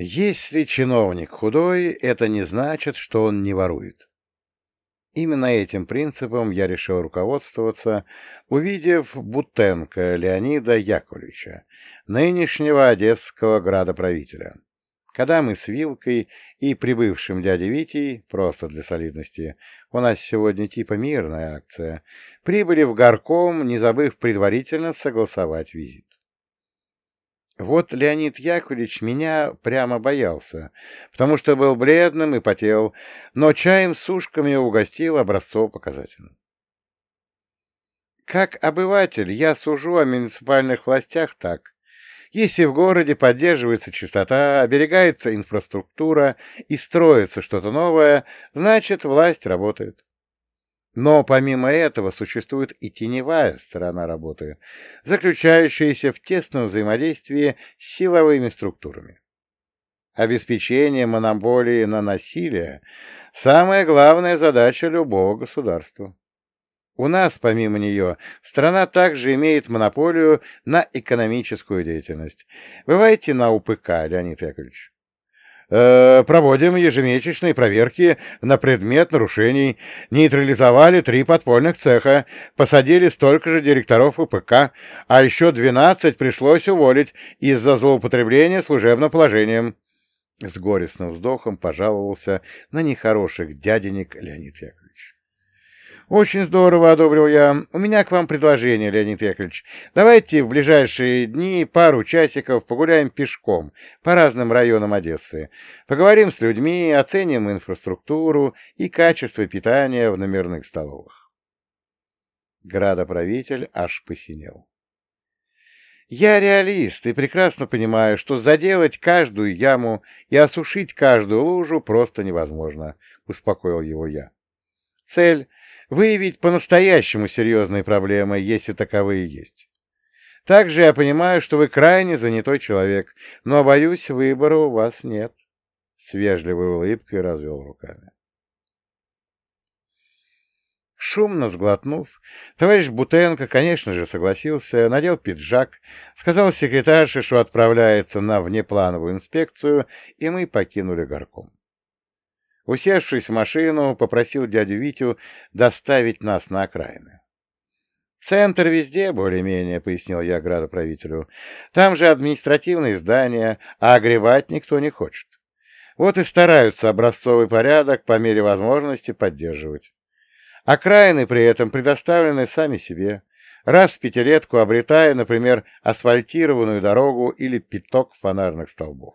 Если чиновник худой, это не значит, что он не ворует. Именно этим принципом я решил руководствоваться, увидев Бутенко Леонида Яковлевича, нынешнего одесского градоправителя. Когда мы с Вилкой и прибывшим дядей Витей, просто для солидности, у нас сегодня типа мирная акция, прибыли в горком, не забыв предварительно согласовать визит. Вот Леонид Яковлевич меня прямо боялся, потому что был бледным и потел, но чаем с ушками угостил образцово-показательно. Как обыватель я сужу о муниципальных властях так. Если в городе поддерживается чистота, оберегается инфраструктура и строится что-то новое, значит, власть работает. Но помимо этого существует и теневая сторона работы, заключающаяся в тесном взаимодействии с силовыми структурами. Обеспечение монополии на насилие – самая главная задача любого государства. У нас, помимо нее, страна также имеет монополию на экономическую деятельность. Бывайте на УПК, Леонид Яковлевич. Э, проводим ежемесячные проверки на предмет нарушений, нейтрализовали три подпольных цеха, посадили столько же директоров УПК, а еще 12 пришлось уволить из-за злоупотребления служебным положением. С горестным вздохом пожаловался на нехороших дяденек Леонид Яковлевич. «Очень здорово», — одобрил я. «У меня к вам предложение, Леонид Яковлевич. Давайте в ближайшие дни пару часиков погуляем пешком по разным районам Одессы. Поговорим с людьми, оценим инфраструктуру и качество питания в номерных столовых». Градоправитель аж посинел. Я реалист и прекрасно понимаю, что заделать каждую яму и осушить каждую лужу просто невозможно, — успокоил его я. Цель выявить по-настоящему серьезные проблемы, если таковые есть. Также я понимаю, что вы крайне занятой человек, но, боюсь, выбора у вас нет. С вежливой улыбкой развел руками. Шумно сглотнув, товарищ Бутенко, конечно же, согласился, надел пиджак, сказал секретарше, что отправляется на внеплановую инспекцию, и мы покинули горком. Усевшись в машину, попросил дядю Витю доставить нас на окраины. «Центр везде, более-менее», — пояснил я градоправителю. «Там же административные здания, а огревать никто не хочет. Вот и стараются образцовый порядок по мере возможности поддерживать. Окраины при этом предоставлены сами себе, раз в пятилетку обретая, например, асфальтированную дорогу или пяток фонарных столбов.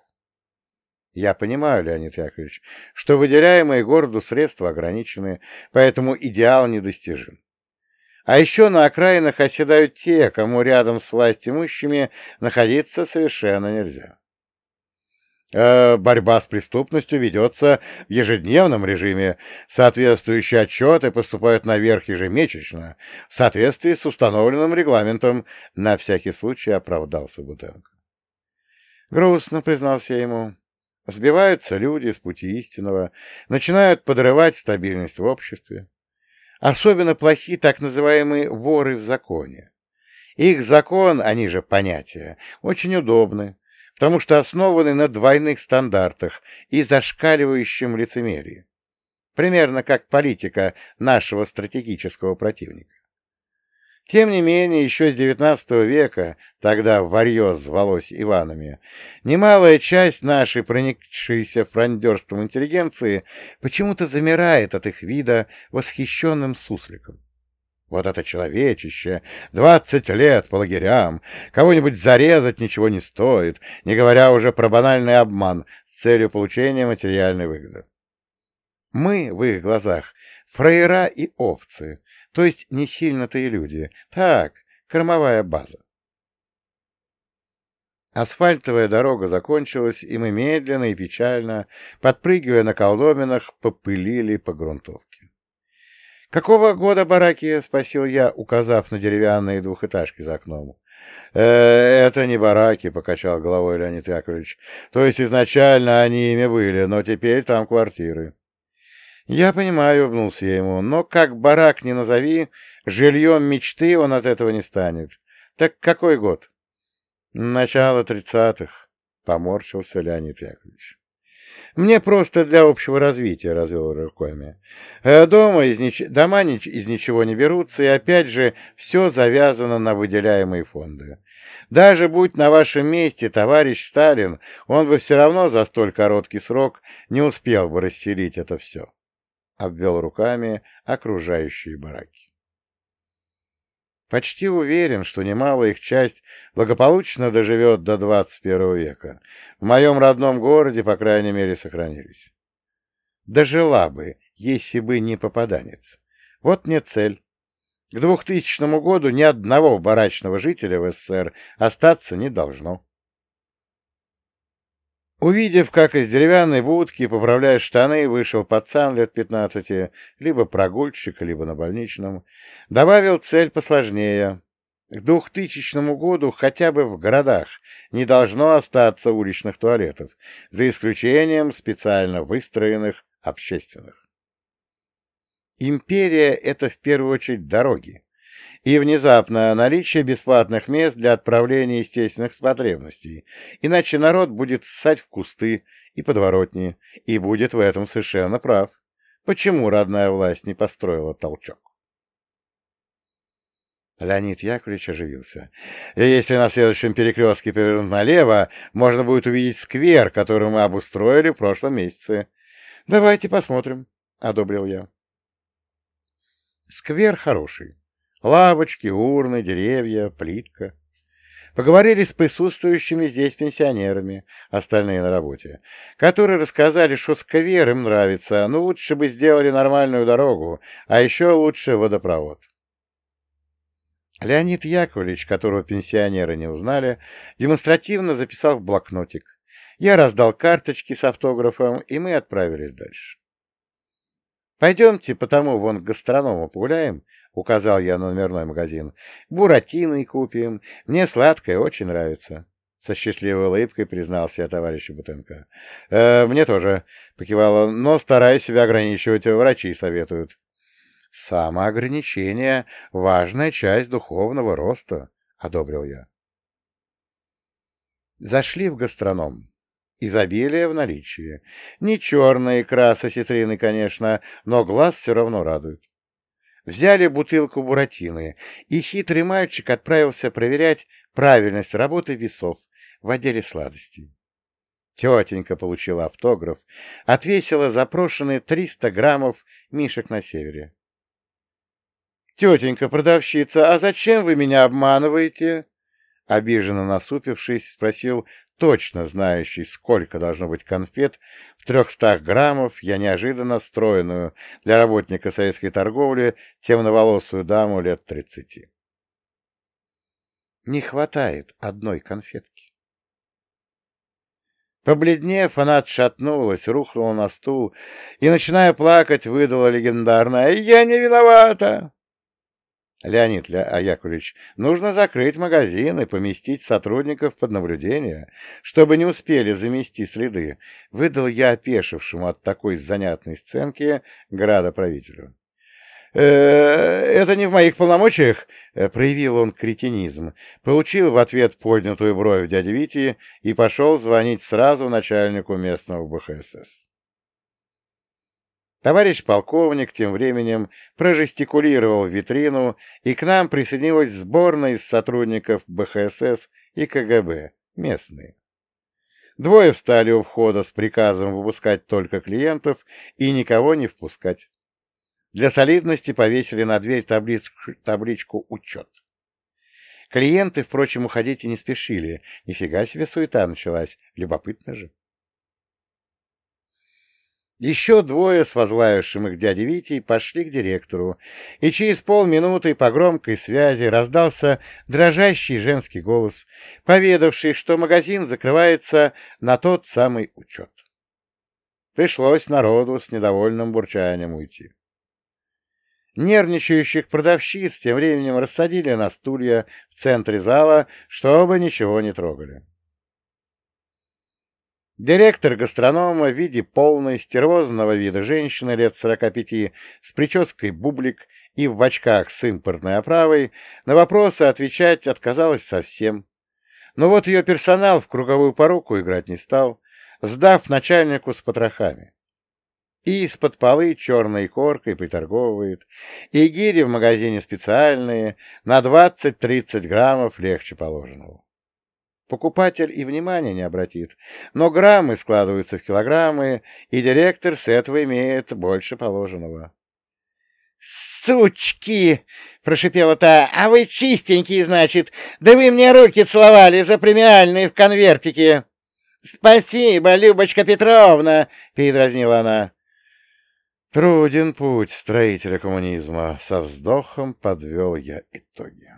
Я понимаю, Леонид Яковлевич, что выделяемые городу средства ограничены, поэтому идеал недостижим. А еще на окраинах оседают те, кому рядом с власть имущими находиться совершенно нельзя. Э, борьба с преступностью ведется в ежедневном режиме. Соответствующие отчеты поступают наверх ежемесячно, в соответствии с установленным регламентом. На всякий случай оправдался Бутенко. Грустно, признался ему. Сбиваются люди с пути истинного, начинают подрывать стабильность в обществе. Особенно плохи так называемые воры в законе. Их закон, они же понятия, очень удобны, потому что основаны на двойных стандартах и зашкаливающем лицемерии. Примерно как политика нашего стратегического противника. Тем не менее, еще с XIX века, тогда варье звалось Иванами, немалая часть нашей проникшейся фрондерством интеллигенции почему-то замирает от их вида восхищенным сусликом. Вот это человечище! Двадцать лет по лагерям! Кого-нибудь зарезать ничего не стоит, не говоря уже про банальный обман с целью получения материальной выгоды. Мы, в их глазах, фраера и овцы, то есть не сильно-то и люди. Так, кормовая база. Асфальтовая дорога закончилась, и мы медленно и печально, подпрыгивая на колдобинах, попылили по грунтовке. «Какого года бараки?» — спросил я, указав на деревянные двухэтажки за окном. «Э, «Это не бараки», — покачал головой Леонид Яковлевич. «То есть изначально они ими были, но теперь там квартиры». Я понимаю, улыбнулся я ему, но как барак не назови, жильем мечты он от этого не станет. Так какой год? Начало тридцатых. — поморщился Леонид Яковлевич. Мне просто для общего развития, — развел руками. Э, дома из, нич... Дома из ничего не берутся, и опять же все завязано на выделяемые фонды. Даже будь на вашем месте товарищ Сталин, он бы все равно за столь короткий срок не успел бы расселить это все. Обвел руками окружающие бараки. Почти уверен, что немалая их часть благополучно доживет до 21 века. В моем родном городе, по крайней мере, сохранились. Дожила бы, если бы не попаданец. Вот мне цель. К 2000 году ни одного барачного жителя в СССР остаться не должно. Увидев, как из деревянной будки, поправляя штаны, вышел пацан лет пятнадцати, либо прогульщик, либо на больничном, добавил цель посложнее. К двухтысячному году хотя бы в городах не должно остаться уличных туалетов, за исключением специально выстроенных общественных. Империя — это в первую очередь дороги, и внезапное наличие бесплатных мест для отправления естественных потребностей, иначе народ будет ссать в кусты и подворотни, и будет в этом совершенно прав. Почему родная власть не построила толчок? Леонид Яковлевич оживился. Если на следующем перекрестке повернуть налево, можно будет увидеть сквер, который мы обустроили в прошлом месяце. Давайте посмотрим, — одобрил я. Сквер хороший. Лавочки, урны, деревья, плитка. Поговорили с присутствующими здесь пенсионерами, остальные на работе, которые рассказали, что сквер им нравится, но лучше бы сделали нормальную дорогу, а еще лучше водопровод. Леонид Яковлевич, которого пенсионеры не узнали, демонстративно записал в блокнотик. Я раздал карточки с автографом, и мы отправились дальше. «Пойдемте потому вон к гастроному погуляем», — указал я на номерной магазин. «Буратино купим. Мне сладкое очень нравится». Со счастливой улыбкой признался я товарищу Бутенко. «Э, «Мне тоже», — покивал он, — «но стараюсь себя ограничивать, врачи советуют». «Самоограничение — важная часть духовного роста», — одобрил я. Зашли в гастроном. Изобилие в наличии. Не черная икра со ситриной, конечно, но глаз все равно радует. Взяли бутылку буратины, и хитрый мальчик отправился проверять правильность работы весов в отделе сладостей. Тетенька получила автограф, отвесила запрошенные 300 граммов мишек на севере. «Тетенька, продавщица, а зачем вы меня обманываете?» Обиженно насупившись, спросил точно знающий, сколько должно быть конфет, в трехстах граммов я неожиданно стройную для работника советской торговли темноволосую даму лет тридцати. Не хватает одной конфетки. Побледнев, она отшатнулась, рухнула на стул и, начиная плакать, выдала легендарное «Я не виновата!» Леонид Ля Яковлевич, нужно закрыть магазин и поместить сотрудников под наблюдение, чтобы не успели замести следы, выдал я опешившему от такой занятной сценки градоправителю. «Э, «Это не в моих полномочиях», — проявил он кретинизм, получил в ответ поднятую бровь дяди Вити и пошел звонить сразу начальнику местного БХСС. Товарищ полковник тем временем прожестикулировал витрину, и к нам присоединилась сборная из сотрудников БХСС и КГБ, местные. Двое встали у входа с приказом выпускать только клиентов и никого не впускать. Для солидности повесили на дверь табличку, табличку «Учет». Клиенты, впрочем, уходить и не спешили. Нифига себе суета началась. Любопытно же. Еще двое с возглавившим их дяди Витей пошли к директору, и через полминуты по громкой связи раздался дрожащий женский голос, поведавший, что магазин закрывается на тот самый учет. Пришлось народу с недовольным бурчанием уйти. Нервничающих продавщиц тем временем рассадили на стулья в центре зала, чтобы ничего не трогали. Директор гастронома в виде полной стервозного вида женщины лет 45 с прической бублик и в очках с импортной оправой на вопросы отвечать отказалась совсем. Но вот ее персонал в круговую поруку играть не стал, сдав начальнику с потрохами. И из-под полы черной коркой приторговывает, и гири в магазине специальные, на 20-30 граммов легче положенного. Покупатель и внимания не обратит, но граммы складываются в килограммы, и директор с этого имеет больше положенного. «Сучки!» — прошипела та. «А вы чистенькие, значит! Да вы мне руки целовали за премиальные в конвертике!» «Спасибо, Любочка Петровна!» — передразнила она. Труден путь строителя коммунизма. Со вздохом подвел я итоги.